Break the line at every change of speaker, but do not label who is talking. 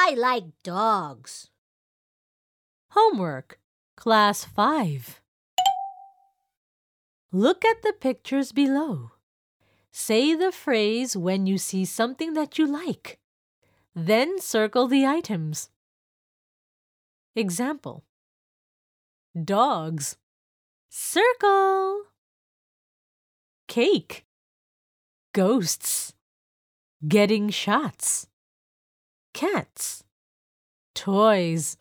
I like dogs.
Homework, Class 5. Look at the pictures below. Say the phrase when you see something that you like. Then circle the items. Example Dogs. Circle. Cake. Ghosts. Getting shots. Cats. Toys.